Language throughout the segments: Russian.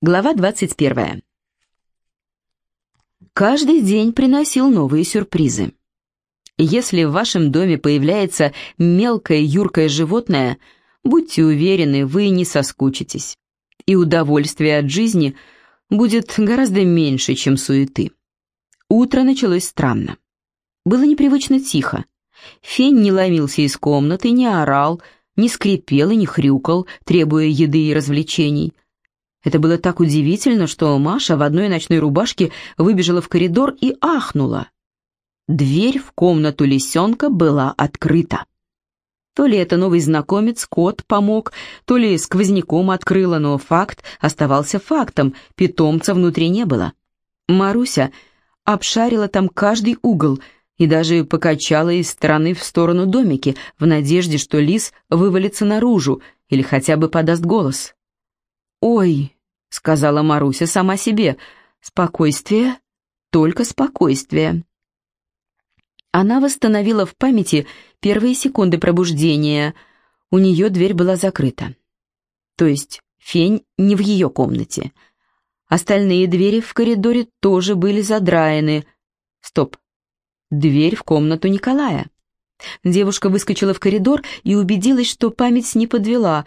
Глава 21. Каждый день приносил новые сюрпризы. Если в вашем доме появляется мелкое юркое животное, будьте уверены, вы не соскучитесь. И удовольствие от жизни будет гораздо меньше, чем суеты. Утро началось странно. Было непривычно тихо. Фень не ломился из комнаты, не орал, не скрипел и не хрюкал, требуя еды и развлечений – это было так удивительно, что Маша в одной ночной рубашке выбежала в коридор и ахнула. Дверь в комнату лисенка была открыта. То ли это новый знакомец, кот, помог, то ли сквозняком открыла, но факт оставался фактом, питомца внутри не было. Маруся обшарила там каждый угол и даже покачала из стороны в сторону домики в надежде, что лис вывалится наружу или хотя бы подаст голос. «Ой», — сказала Маруся сама себе, — «спокойствие, только спокойствие». Она восстановила в памяти первые секунды пробуждения. У нее дверь была закрыта. То есть фень не в ее комнате. Остальные двери в коридоре тоже были задраены. Стоп. Дверь в комнату Николая. Девушка выскочила в коридор и убедилась, что память не подвела.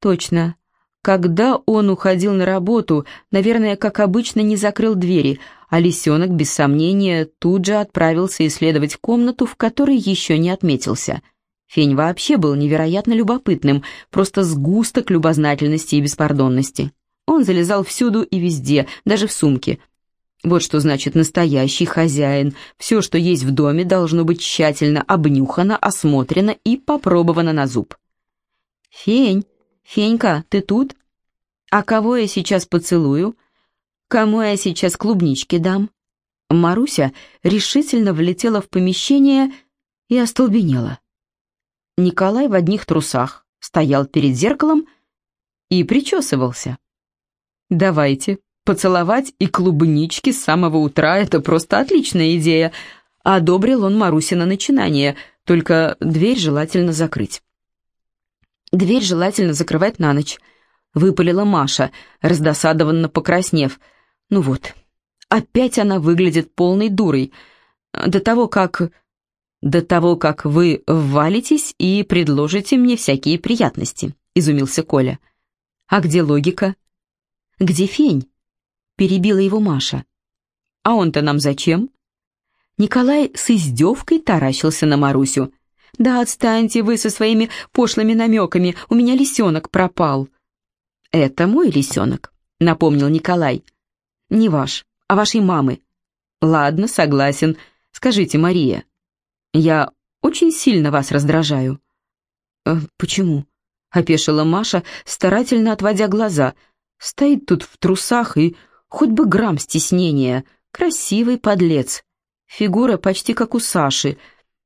Точно, когда он уходил на работу, наверное, как обычно, не закрыл двери, а лисенок, без сомнения, тут же отправился исследовать комнату, в которой еще не отметился. Фень вообще был невероятно любопытным, просто сгусток любознательности и беспардонности. Он залезал всюду и везде, даже в сумке. Вот что значит настоящий хозяин. Все, что есть в доме, должно быть тщательно обнюхано, осмотрено и попробовано на зуб. «Фень!» «Фенька, ты тут? А кого я сейчас поцелую? Кому я сейчас клубнички дам?» Маруся решительно влетела в помещение и остолбенела. Николай в одних трусах стоял перед зеркалом и причесывался. «Давайте, поцеловать и клубнички с самого утра — это просто отличная идея», одобрил он Марусина начинание, только дверь желательно закрыть. Дверь желательно закрывать на ночь», — выпалила Маша, раздосадованно покраснев. «Ну вот, опять она выглядит полной дурой. До того, как... До того, как вы ввалитесь и предложите мне всякие приятности», — изумился Коля. «А где логика?» «Где фень?» — перебила его Маша. «А он-то нам зачем?» Николай с издевкой таращился на Марусю. «Да отстаньте вы со своими пошлыми намеками, у меня лисенок пропал». «Это мой лисенок», — напомнил Николай. «Не ваш, а вашей мамы». «Ладно, согласен. Скажите, Мария, я очень сильно вас раздражаю». «Э, «Почему?» — опешила Маша, старательно отводя глаза. «Стоит тут в трусах и хоть бы грамм стеснения. Красивый подлец. Фигура почти как у Саши,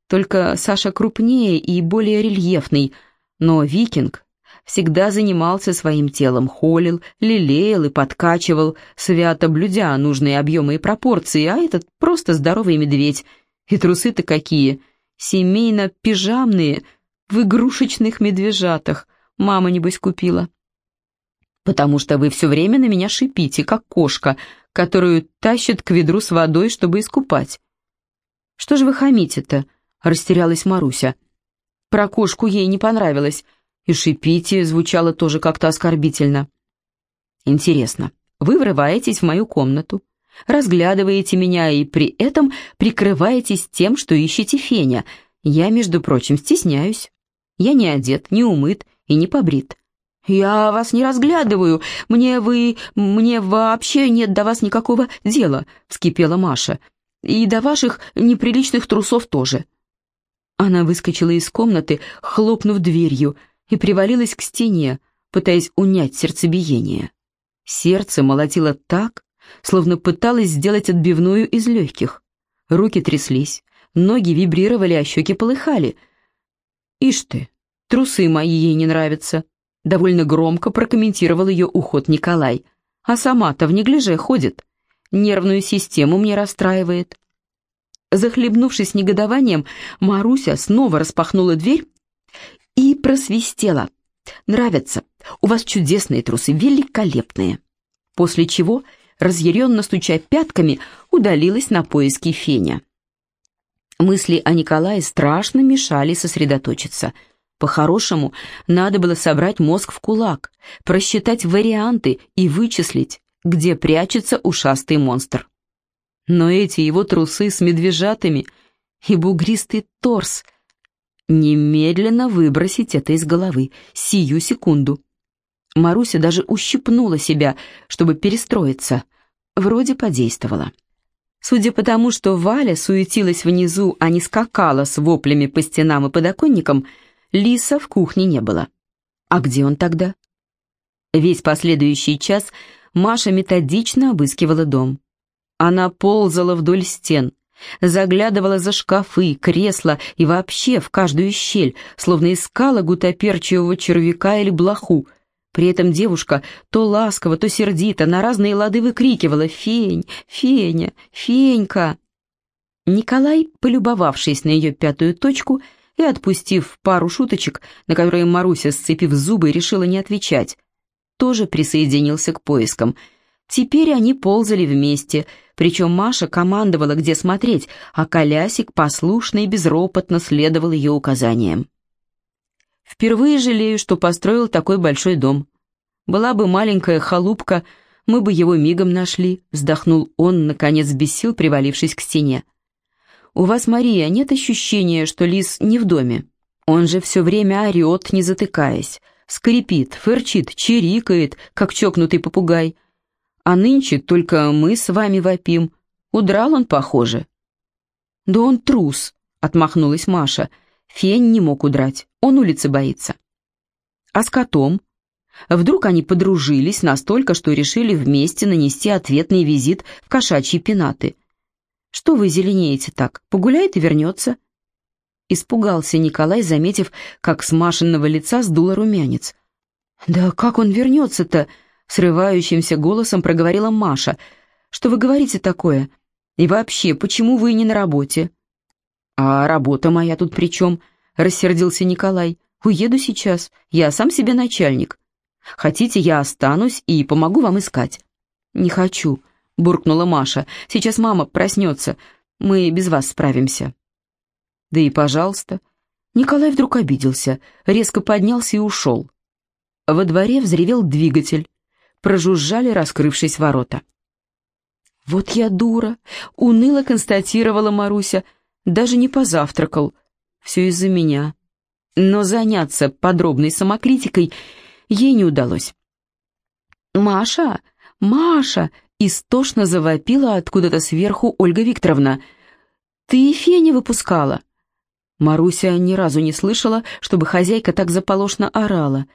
только Саша крупнее и более рельефный, но викинг всегда занимался своим телом, холил, лелеял и подкачивал, свято блюдя нужные объемы и пропорции, а этот просто здоровый медведь. И трусы-то какие, семейно-пижамные, в игрушечных медвежатах. Мама, небось, купила. Потому что вы все время на меня шипите, как кошка, которую тащат к ведру с водой, чтобы искупать. Что же вы хамите-то? Растерялась Маруся. Про кошку ей не понравилось, и шипите звучало тоже как-то оскорбительно. Интересно, вы врываетесь в мою комнату, разглядываете меня и при этом прикрываетесь тем, что ищете Феня. Я, между прочим, стесняюсь. Я не одет, не умыт и не побрит. «Я вас не разглядываю. Мне вы... Мне вообще нет до вас никакого дела», — вскипела Маша. «И до ваших неприличных трусов тоже». Она выскочила из комнаты, хлопнув дверью, и привалилась к стене, пытаясь унять сердцебиение. Сердце молотило так, словно пыталось сделать отбивную из легких. Руки тряслись, ноги вибрировали, а щеки полыхали. «Ишь ты, трусы мои ей не нравятся», — довольно громко прокомментировал ее уход Николай. «А сама-то в неглиже ходит. Нервную систему мне расстраивает». Захлебнувшись негодованием, Маруся снова распахнула дверь и просвистела. «Нравятся. У вас чудесные трусы, великолепные». после чего, разъяренно стуча пятками, удалилась на поиски Феня. Мысли о Николае страшно мешали сосредоточиться. По-хорошему, надо было собрать мозг в кулак, просчитать варианты и вычислить, где прячется ушастый монстр. Но эти его трусы с медвежатами и бугристый торс... Немедленно выбросить это из головы, сию секунду. Маруся даже ущипнула себя, чтобы перестроиться. Вроде подействовала. Судя по тому, что Валя суетилась внизу, а не скакала с воплями по стенам и подоконникам, Лиса в кухне не было. А где он тогда? Весь последующий час Маша методично обыскивала дом. Она ползала вдоль стен, заглядывала за шкафы, кресла и вообще в каждую щель, словно искала гутоперчивого червяка или блоху, при этом девушка то ласково, то сердито на разные лады выкрикивала «Фень! Феня! Фенька!». Николай, полюбовавшись на ее пятую точку и отпустив пару шуточек, на которые Маруся, сцепив зубы, решила не отвечать, тоже присоединился к поискам. Теперь они ползали вместе, причем Маша командовала, где смотреть, а Колясик послушно и безропотно следовал ее указаниям. Впервые жалею, что построил такой большой дом. Была бы маленькая халупка, мы бы его мигом нашли», — вздохнул он, наконец без сил, привалившись к стене. «У вас, Мария, нет ощущения, что лис не в доме? Он же все время орет, не затыкаясь, скрипит, фырчит, чирикает, как чокнутый попугай. А нынче только мы с вами вопим. Удрал он, похоже». «Да он трус», — отмахнулась Маша, — Фень не мог удрать, он улицы боится. А с котом? Вдруг они подружились настолько, что решили вместе нанести ответный визит в кошачьи пенаты. Что вы зеленеете так? Погуляет и вернется. Испугался Николай, заметив, как с Машиного лица сдуло румянец. «Да как он вернется-то?» — срывающимся голосом проговорила Маша. «Что вы говорите такое? И вообще, почему вы не на работе?» «А работа моя тут при чем?» — рассердился Николай. «Уеду сейчас. Я сам себе начальник. Хотите, я останусь и помогу вам искать?» «Не хочу», — буркнула Маша. «Сейчас мама проснется. Мы без вас справимся». «Да и пожалуйста». Николай вдруг обиделся, резко поднялся и ушел. Во дворе взревел двигатель. Прожужжали, раскрывшись ворота. «Вот я дура!» — уныло констатировала Маруся — даже не позавтракал. Все из-за меня. Но заняться подробной самокритикой ей не удалось. «Маша! Маша!» — истошно завопила откуда-то сверху Ольга Викторовна. «Ты феня выпускала!» Маруся ни разу не слышала, чтобы хозяйка так заполошно орала.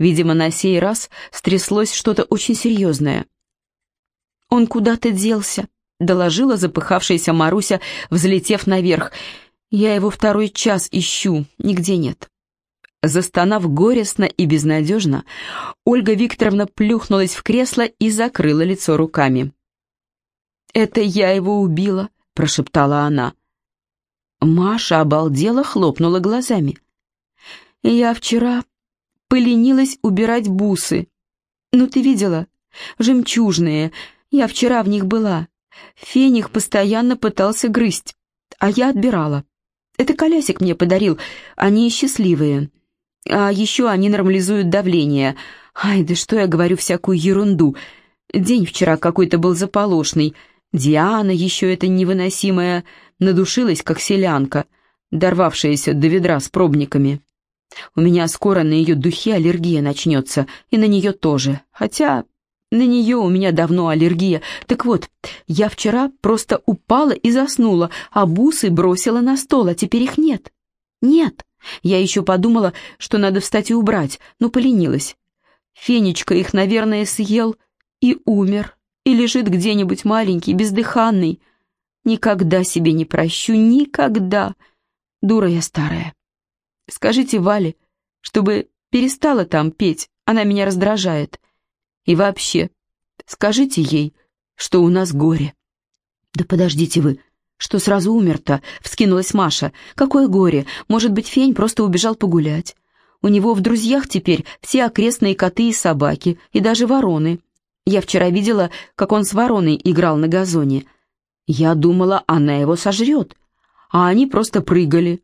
Видимо, на сей раз стряслось что-то очень серьезное. «Он куда-то делся», доложила запыхавшаяся Маруся, взлетев наверх. «Я его второй час ищу, нигде нет». Застонав горестно и безнадежно, Ольга Викторовна плюхнулась в кресло и закрыла лицо руками. «Это я его убила», — прошептала она. Маша обалдела, хлопнула глазами. «Я вчера поленилась убирать бусы. Ну, ты видела? Жемчужные. Я вчера в них была. Фених постоянно пытался грызть, а я отбирала. Это колясик мне подарил, они счастливые. А еще они нормализуют давление. Ай, да что я говорю всякую ерунду. День вчера какой-то был заполошный. Диана еще эта невыносимая надушилась, как селянка, дорвавшаяся до ведра с пробниками. У меня скоро на ее духе аллергия начнется, и на нее тоже. Хотя на нее у меня давно аллергия. Так вот, я вчера просто упала и заснула, а бусы бросила на стол, а теперь их нет. Нет. Я еще подумала, что надо встать и убрать, но поленилась. Фенечка их, наверное, съел и умер, и лежит где-нибудь маленький, бездыханный. Никогда себе не прощу, никогда. Дура я старая. Скажите Вале, чтобы перестала там петь, она меня раздражает. И вообще, скажите ей, что у нас горе». «Да подождите вы, что сразу умер-то?» — вскинулась Маша. «Какое горе? Может быть, Фень просто убежал погулять. У него в друзьях теперь все окрестные коты и собаки, и даже вороны. Я вчера видела, как он с вороной играл на газоне. Я думала, она его сожрет, а они просто прыгали.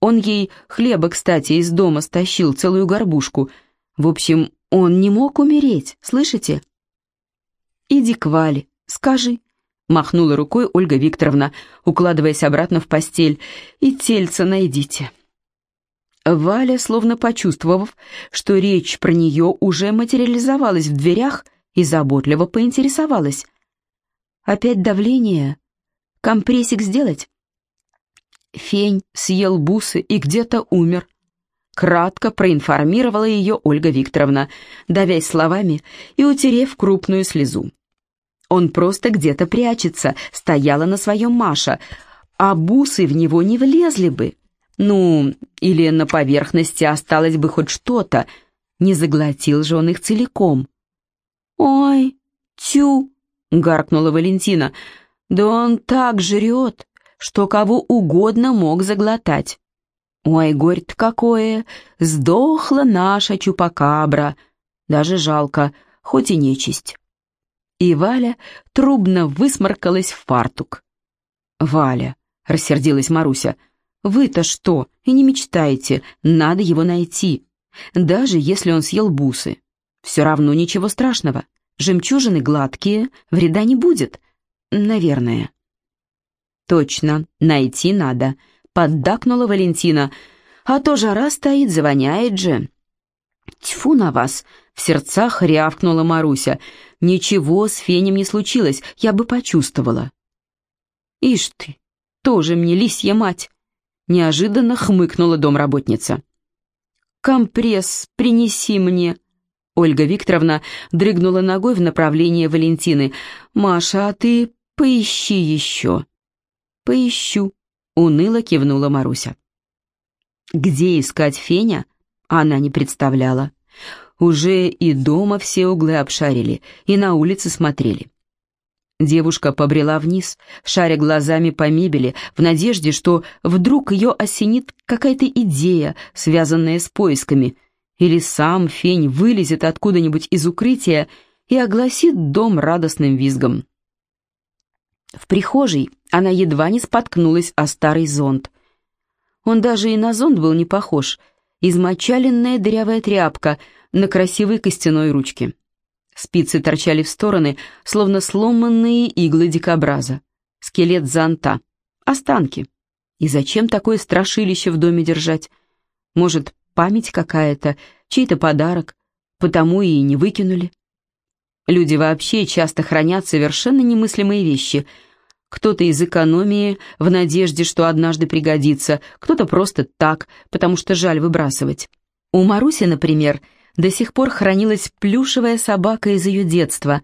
Он ей хлеба, кстати, из дома стащил, целую горбушку. В общем, он не мог умереть, слышите? «Иди к Вале, скажи», — махнула рукой Ольга Викторовна, укладываясь обратно в постель, «и тельца найдите». Валя, словно почувствовав, что речь про нее уже материализовалась в дверях, и заботливо поинтересовалась. «Опять давление? Компрессик сделать?» Фень съел бусы и где-то умер. Кратко проинформировала ее Ольга Викторовна, давясь словами и утерев крупную слезу. Он просто где-то прячется, стояла на своем Маша, а бусы в него не влезли бы. Ну, или на поверхности осталось бы хоть что-то, не заглотил же он их целиком. «Ой, тю!» — гаркнула Валентина. «Да он так жрет, что кого угодно мог заглотать. Ой, горе-то какое! Сдохла наша чупакабра. Даже жалко, хоть и нечисть». И Валя трубно высморкалась в фартук. «Валя», — рассердилась Маруся, — «вы-то что, и не мечтаете, надо его найти, даже если он съел бусы. Все равно ничего страшного. Жемчужины гладкие, вреда не будет. Наверное. Точно, найти надо, поддакнула Валентина. А то жара стоит, завоняет же. Тьфу на вас, в сердцах рявкнула Маруся. Ничего с Фенем не случилось, я бы почувствовала. Ишь ты, тоже мне лисья мать, неожиданно хмыкнула домработница. «Компресс принеси мне», Ольга Викторовна дрыгнула ногой в направлении Валентины. «Маша, а ты поищи еще». «Поищу», — уныло кивнула Маруся. Где искать Феня, она не представляла. Уже и дома все углы обшарили, и на улице смотрели. Девушка побрела вниз, шаря глазами по мебели, в надежде, что вдруг ее осенит какая-то идея, связанная с поисками — или сам фень вылезет откуда-нибудь из укрытия и огласит дом радостным визгом. В прихожей она едва не споткнулась о старый зонт. Он даже и на зонт был не похож, измочаленная дырявая тряпка на красивой костяной ручке. Спицы торчали в стороны, словно сломанные иглы дикобраза. Скелет зонта. Останки. И зачем такое страшилище в доме держать? Может, память какая-то, чей-то подарок, потому и не выкинули. Люди вообще часто хранят совершенно немыслимые вещи. Кто-то из экономии в надежде, что однажды пригодится, кто-то просто так, потому что жаль выбрасывать. У Маруси, например, до сих пор хранилась плюшевая собака из ее детства.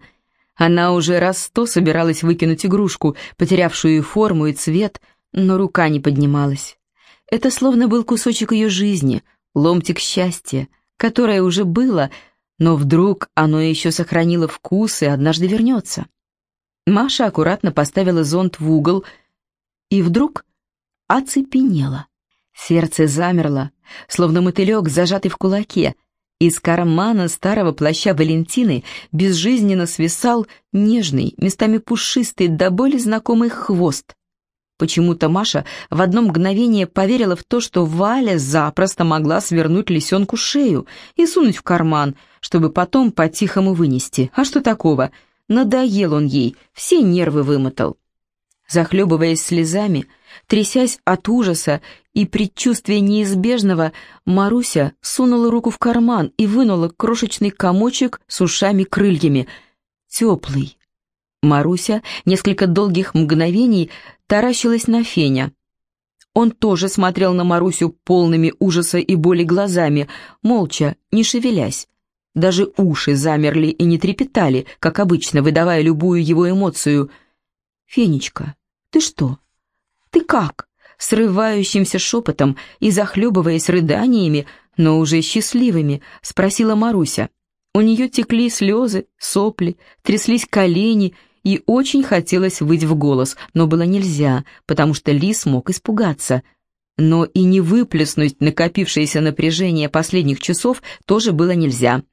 Она уже раз сто собиралась выкинуть игрушку, потерявшую и форму, и цвет, но рука не поднималась. Это словно был кусочек ее жизни — ломтик счастья, которое уже было, но вдруг оно еще сохранило вкус и однажды вернется. Маша аккуратно поставила зонт в угол и вдруг оцепенела. Сердце замерло, словно мотылек, зажатый в кулаке. Из кармана старого плаща Валентины безжизненно свисал нежный, местами пушистый, до боли знакомый хвост. Почему-то Маша в одно мгновение поверила в то, что Валя запросто могла свернуть лисенку шею и сунуть в карман, чтобы потом по-тихому вынести. А что такого? Надоел он ей, все нервы вымотал. Захлебываясь слезами, трясясь от ужаса и предчувствия неизбежного, Маруся сунула руку в карман и вынула крошечный комочек с ушами-крыльями. Теплый. Маруся несколько долгих мгновений таращилась на Феня. Он тоже смотрел на Марусю полными ужаса и боли глазами, молча, не шевелясь. Даже уши замерли и не трепетали, как обычно, выдавая любую его эмоцию. «Фенечка, ты что? Ты как?» Срывающимся шепотом и захлебываясь рыданиями, но уже счастливыми, спросила Маруся. У нее текли слезы, сопли, тряслись колени, и очень хотелось выть в голос, но было нельзя, потому что лис мог испугаться. Но и не выплеснуть накопившееся напряжение последних часов тоже было нельзя.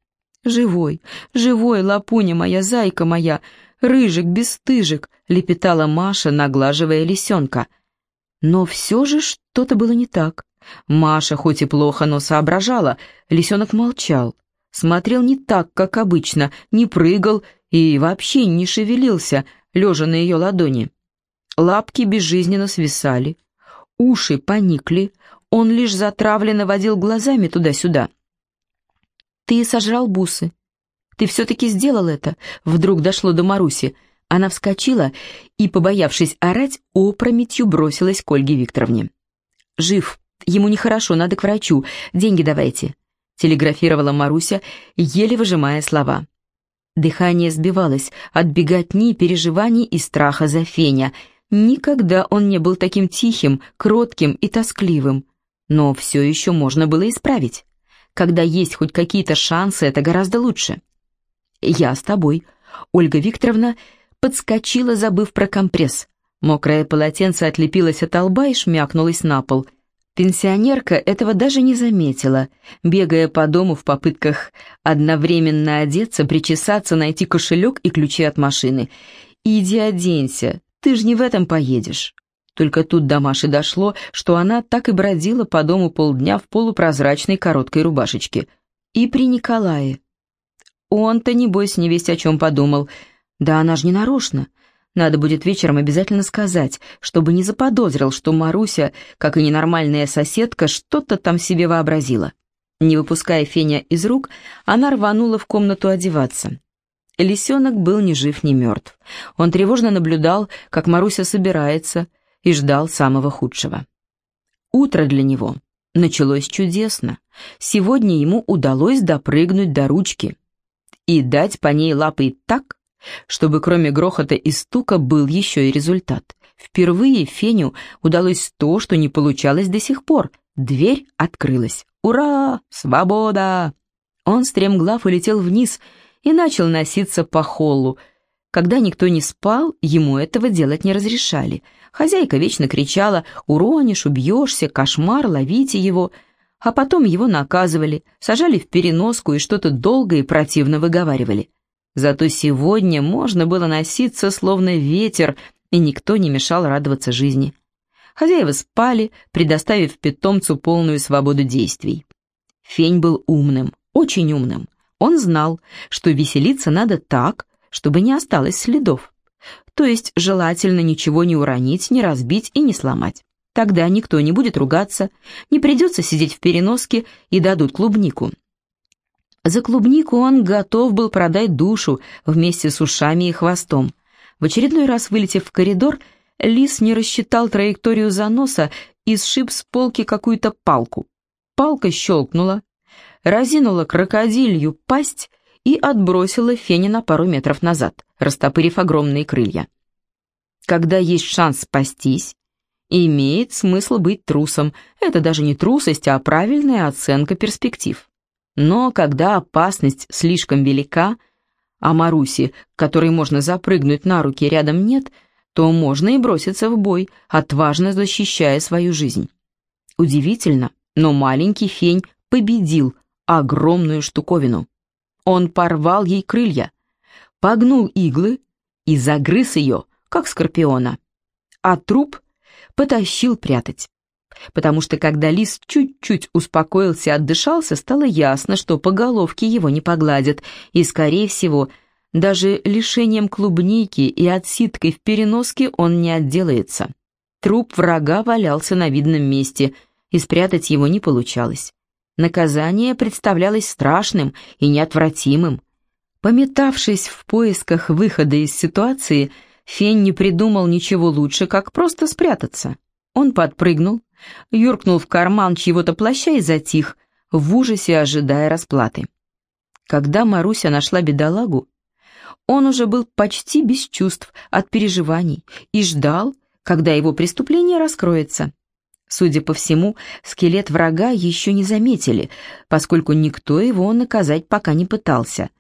«Живой, живой, лапуня моя, зайка моя, рыжик, бесстыжик», — лепетала Маша, наглаживая лисенка. Но все же что-то было не так. Маша хоть и плохо, но соображала, лисенок молчал, смотрел не так, как обычно, не прыгал и вообще не шевелился, лежа на ее ладони. Лапки безжизненно свисали, уши поникли, он лишь затравленно водил глазами туда-сюда. «Ты сожрал бусы. Ты все-таки сделал это», — вдруг дошло до Маруси. Она вскочила и, побоявшись орать, опрометью бросилась к Ольге Викторовне. «Жив. Ему нехорошо, надо к врачу. Деньги давайте», — телеграфировала Маруся, еле выжимая слова. Дыхание сбивалось от беготни, переживаний и страха за Феня. Никогда он не был таким тихим, кротким и тоскливым. Но все еще можно было исправить. Когда есть хоть какие-то шансы, это гораздо лучше. «Я с тобой». Ольга Викторовна подскочила, забыв про компресс. Мокрое полотенце отлепилось от лба и шмякнулось на пол. Пенсионерка этого даже не заметила, бегая по дому в попытках одновременно одеться, причесаться, найти кошелек и ключи от машины. «Иди оденься, ты же не в этом поедешь». Только тут до Маши дошло, что она так и бродила по дому полдня в полупрозрачной короткой рубашечке. И при Николае. Он-то, небось, не весть о чем подумал. Да она же не нарочно. Надо будет вечером обязательно сказать, чтобы не заподозрил, что Маруся, как и ненормальная соседка, что-то там себе вообразила. Не выпуская Феня из рук, она рванула в комнату одеваться. Лисенок был ни жив, ни мертв. Он тревожно наблюдал, как Маруся собирается, и ждал самого худшего. Утро для него началось чудесно. Сегодня ему удалось допрыгнуть до ручки и дать по ней лапой так, чтобы кроме грохота и стука был еще и результат. Впервые Феню удалось то, что не получалось до сих пор. Дверь открылась. «Ура! Свобода!» Он стремглав улетел вниз и начал носиться по холлу. Когда никто не спал, ему этого делать не разрешали. Хозяйка вечно кричала «Уронишь, убьешься, кошмар, ловите его!» А потом его наказывали, сажали в переноску и что-то долго и противно выговаривали. Зато сегодня можно было носиться словно ветер, и никто не мешал радоваться жизни. Хозяева спали, предоставив питомцу полную свободу действий. Фень был умным, очень умным. Он знал, что веселиться надо так, чтобы не осталось следов. То есть желательно ничего не уронить, не разбить и не сломать. Тогда никто не будет ругаться, не придется сидеть в переноске и дадут клубнику. За клубнику он готов был продать душу вместе с ушами и хвостом. В очередной раз, вылетев в коридор, лис не рассчитал траекторию заноса и сшиб с полки какую-то палку. Палка щелкнула, разинула крокодилью пасть и отбросила Феня на пару метров назад, растопырив огромные крылья. Когда есть шанс спастись, имеет смысл быть трусом. Это даже не трусость, а правильная оценка перспектив. Но когда опасность слишком велика, а Маруси, которой можно запрыгнуть на руки, рядом нет, то можно и броситься в бой, отважно защищая свою жизнь. Удивительно, но маленький фень победил огромную штуковину. Он порвал ей крылья, погнул иглы и загрыз ее, как скорпиона, а труп потащил прятать потому что когда лис чуть-чуть успокоился и отдышался, стало ясно, что по головке его не погладят, и, скорее всего, даже лишением клубники и отсидкой в переноске он не отделается. Труп врага валялся на видном месте, и спрятать его не получалось. Наказание представлялось страшным и неотвратимым. Пометавшись в поисках выхода из ситуации, Фень не придумал ничего лучше, как просто спрятаться. Он подпрыгнул, юркнул в карман чьего-то плаща и затих, в ужасе ожидая расплаты. Когда Маруся нашла бедолагу, он уже был почти без чувств от переживаний и ждал, когда его преступление раскроется. Судя по всему, скелет врага еще не заметили, поскольку никто его наказать пока не пытался.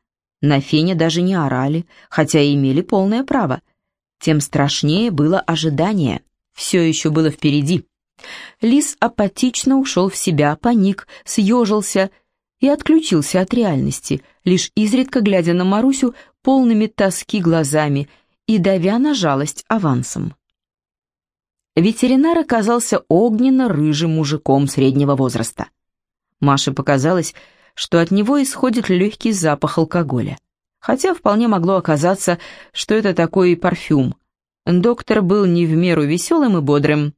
На Фене даже не орали, хотя и имели полное право. Тем страшнее было ожидание. Все еще было впереди. Лис апатично ушел в себя, паник, съежился и отключился от реальности, лишь изредка глядя на Марусю полными тоски глазами и давя на жалость авансом. Ветеринар оказался огненно-рыжим мужиком среднего возраста. Маше показалось, что от него исходит легкий запах алкоголя. Хотя вполне могло оказаться, что это такой парфюм. Доктор был не в меру веселым и бодрым.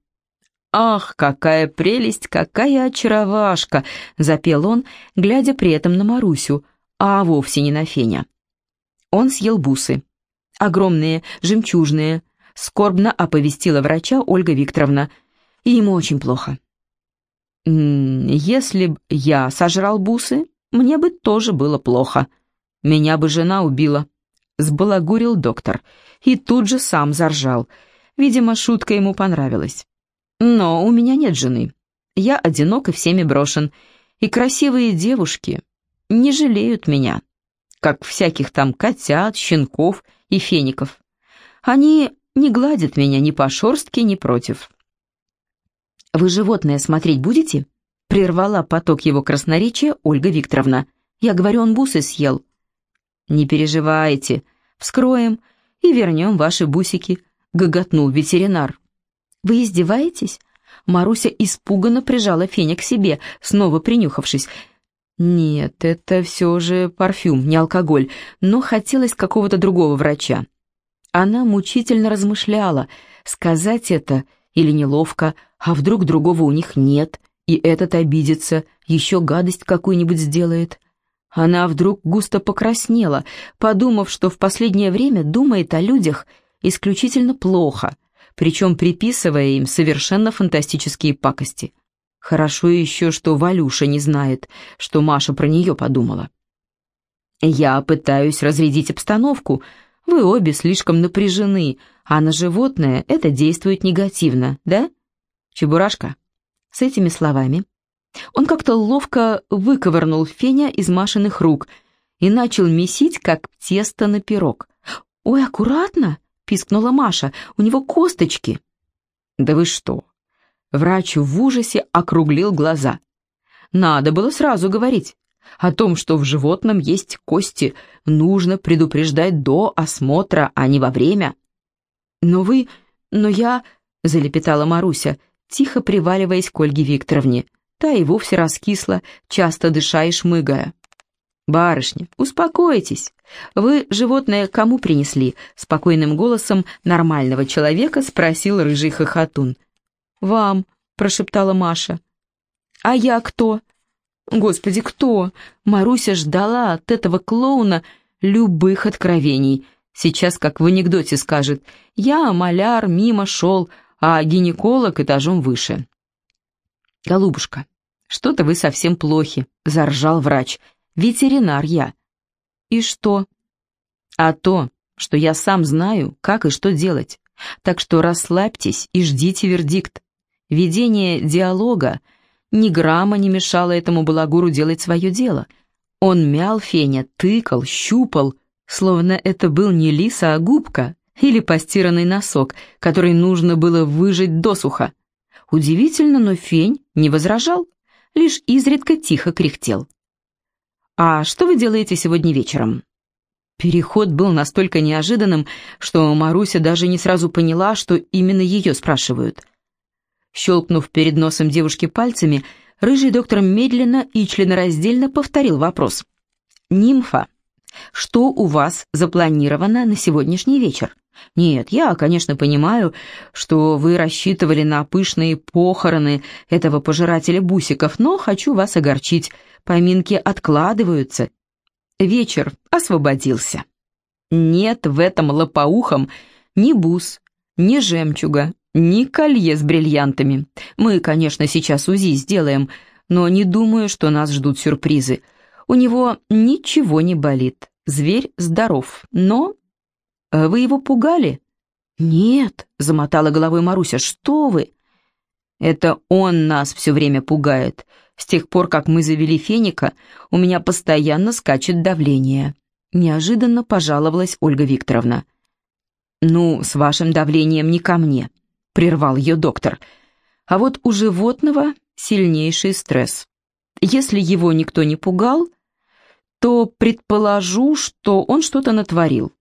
«Ах, какая прелесть, какая очаровашка!» — запел он, глядя при этом на Марусю, а вовсе не на Феня. Он съел бусы. Огромные, жемчужные, скорбно оповестила врача Ольга Викторовна. И ему очень плохо. «Если б я сожрал бусы, мне бы тоже было плохо. Меня бы жена убила», — сбалагурил доктор. И тут же сам заржал. Видимо, шутка ему понравилась. «Но у меня нет жены. Я одинок и всеми брошен. И красивые девушки не жалеют меня, как всяких там котят, щенков и феников. Они не гладят меня ни по шорстке, ни против. «Вы животное смотреть будете?» — прервала поток его красноречия Ольга Викторовна. «Я говорю, он бусы съел». «Не переживайте, вскроем и вернем ваши бусики», — гоготнул ветеринар. «Вы издеваетесь?» Маруся испуганно прижала Феня к себе, снова принюхавшись. «Нет, это все же парфюм, не алкоголь, но хотелось какого-то другого врача». Она мучительно размышляла, сказать это или неловко, а вдруг другого у них нет, и этот обидится, еще гадость какую-нибудь сделает. Она вдруг густо покраснела, подумав, что в последнее время думает о людях исключительно плохо, причем приписывая им совершенно фантастические пакости. Хорошо еще, что Валюша не знает, что Маша про нее подумала. «Я пытаюсь разрядить обстановку. Вы обе слишком напряжены, а на животное это действует негативно, да? Чебурашка?» С этими словами он как-то ловко выковырнул Феня из Машиных рук и начал месить, как тесто на пирог. «Ой, аккуратно!» — пискнула Маша. «У него косточки!» «Да вы что!» Врач в ужасе округлил глаза. «Надо было сразу говорить. О том, что в животном есть кости, нужно предупреждать до осмотра, а не во время». «Но вы... но я...» — залепетала Маруся, тихо приваливаясь к Ольге Викторовне. Та и вовсе раскисла, часто дыша и шмыгая. «Барышня, успокойтесь. Вы животное кому принесли?» Спокойным голосом нормального человека спросил рыжий хохотун. «Вам», — прошептала Маша. «А я кто?» «Господи, кто?» Маруся ждала от этого клоуна любых откровений. Сейчас, как в анекдоте скажет, «Я, маляр, мимо шел, а гинеколог этажом выше». «Голубушка, что-то вы совсем плохи», — заржал врач. «Ветеринар я». «И что?» «А то, что я сам знаю, как и что делать. Так что расслабьтесь и ждите вердикт. Ведение диалога ни грамма не мешало этому балагуру делать свое дело. Он мял Феня, тыкал, щупал, словно это был не лис, а губка или постиранный носок, который нужно было выжать досуха. Удивительно, но Фень не возражал, лишь изредка тихо кряхтел. «А что вы делаете сегодня вечером?» Переход был настолько неожиданным, что Маруся даже не сразу поняла, что именно ее спрашивают – Щелкнув перед носом девушки пальцами, рыжий доктор медленно и членораздельно повторил вопрос. «Нимфа, что у вас запланировано на сегодняшний вечер?» «Нет, я, конечно, понимаю, что вы рассчитывали на пышные похороны этого пожирателя бусиков, но хочу вас огорчить. Поминки откладываются. Вечер освободился. Нет в этом лопоухом ни бус, ни жемчуга, ни колье с бриллиантами. Мы, конечно, сейчас УЗИ сделаем, но не думаю, что нас ждут сюрпризы. У него ничего не болит. Зверь здоров, но... Э, вы его пугали? Нет, замотала головой Маруся, что вы? Это он нас все время пугает. С тех пор, как мы завели Феника, у меня постоянно скачет давление. Неожиданно пожаловалась Ольга Викторовна. «Ну, с вашим давлением не ко мне прервал ее доктор. А вот у животного сильнейший стресс. Если его никто не пугал, то предположу, что он что-то натворил.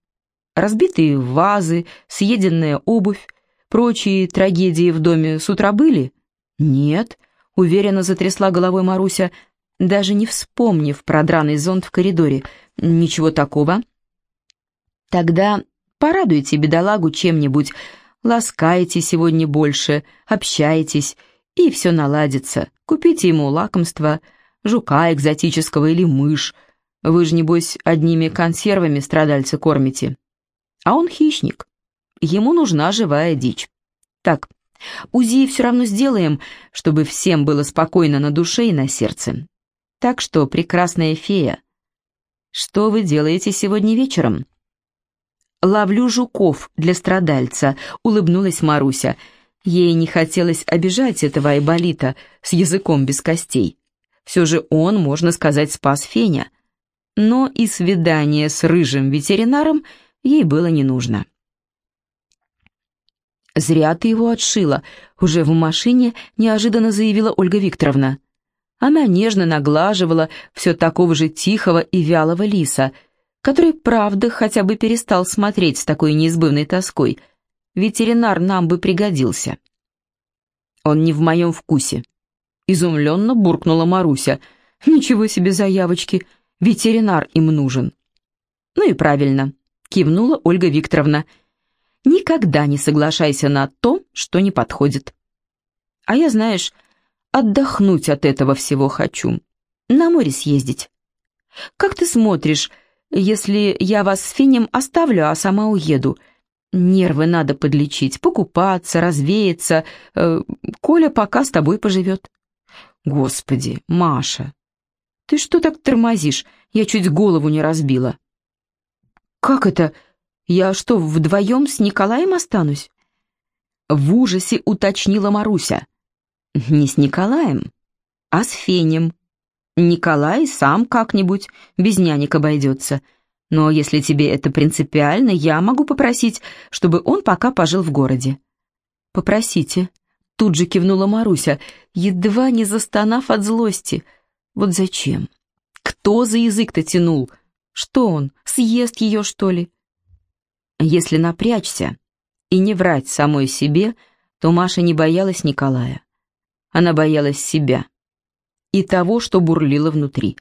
Разбитые вазы, съеденная обувь, прочие трагедии в доме с утра были? Нет, уверенно затрясла головой Маруся, даже не вспомнив про драный зонт в коридоре. Ничего такого. Тогда порадуйте бедолагу чем-нибудь, ласкайте сегодня больше, общайтесь, и все наладится. Купите ему лакомство, жука экзотического или мышь. Вы же, небось, одними консервами страдальца кормите. А он хищник. Ему нужна живая дичь. Так, УЗИ все равно сделаем, чтобы всем было спокойно на душе и на сердце. Так что, прекрасная фея, что вы делаете сегодня вечером? Ловлю жуков для страдальца, улыбнулась Маруся. Ей не хотелось обижать этого Айболита с языком без костей. Все же он, можно сказать, спас Феня. Но и свидание с рыжим ветеринаром ей было не нужно. «Зря ты его отшила», — уже в машине неожиданно заявила Ольга Викторовна. Она нежно наглаживала все такого же тихого и вялого лиса, который, правда, хотя бы перестал смотреть с такой неизбывной тоской. Ветеринар нам бы пригодился. «Он не в моем вкусе», — изумленно буркнула Маруся. «Ничего себе заявочки, ветеринар им нужен». «Ну и правильно», — кивнула Ольга Викторовна, — Никогда не соглашайся на то, что не подходит. А я, знаешь, отдохнуть от этого всего хочу. На море съездить. Как ты смотришь, если я вас с Финем оставлю, а сама уеду? Нервы надо подлечить, покупаться, развеяться. Э, Коля пока с тобой поживет. Господи, Маша, ты что так тормозишь? Я чуть голову не разбила. Как это я что, вдвоем с Николаем останусь?» В ужасе уточнила Маруся. «Не с Николаем, а с Фенем. Николай сам как-нибудь, без нянек обойдется. Но если тебе это принципиально, я могу попросить, чтобы он пока пожил в городе». «Попросите», — тут же кивнула Маруся, едва не застонав от злости. «Вот зачем? Кто за язык-то тянул? Что он, съест ее, что ли?» Если напрячься и не врать самой себе, то Маша не боялась Николая. Она боялась себя и того, что бурлило внутри.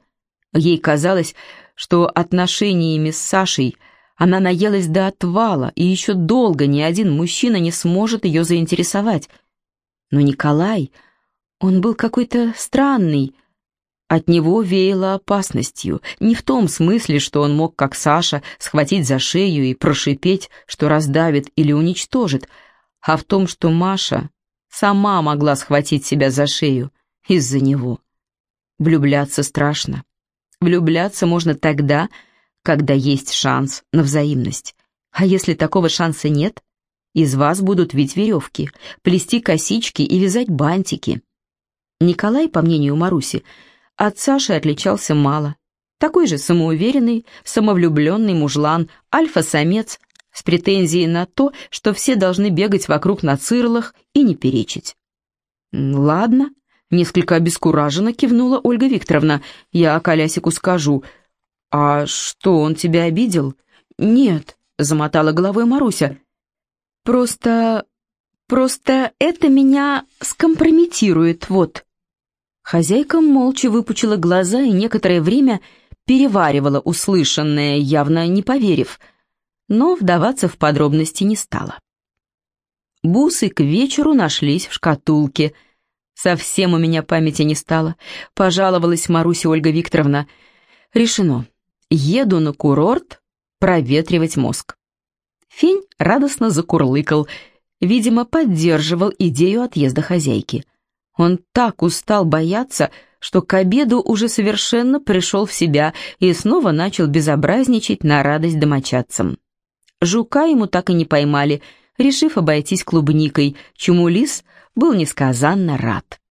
Ей казалось, что отношениями с Сашей она наелась до отвала, и еще долго ни один мужчина не сможет ее заинтересовать. Но Николай, он был какой-то странный, от него веяло опасностью, не в том смысле, что он мог, как Саша, схватить за шею и прошипеть, что раздавит или уничтожит, а в том, что Маша сама могла схватить себя за шею из-за него. Влюбляться страшно. Влюбляться можно тогда, когда есть шанс на взаимность. А если такого шанса нет, из вас будут вить веревки, плести косички и вязать бантики. Николай, по мнению Маруси, от Саши отличался мало. Такой же самоуверенный, самовлюбленный мужлан, альфа-самец, с претензией на то, что все должны бегать вокруг на цирлах и не перечить. «Ладно», — несколько обескураженно кивнула Ольга Викторовна, «я Колясику скажу». «А что, он тебя обидел?» «Нет», — замотала головой Маруся. «Просто... просто это меня скомпрометирует, вот». Хозяйка молча выпучила глаза и некоторое время переваривала услышанное, явно не поверив, но вдаваться в подробности не стала. Бусы к вечеру нашлись в шкатулке. Совсем у меня памяти не стало, пожаловалась Маруся Ольга Викторовна. Решено. Еду на курорт проветривать мозг. Фень радостно закурлыкал, видимо, поддерживал идею отъезда хозяйки. Он так устал бояться, что к обеду уже совершенно пришел в себя и снова начал безобразничать на радость домочадцам. Жука ему так и не поймали, решив обойтись клубникой, чему лис был несказанно рад.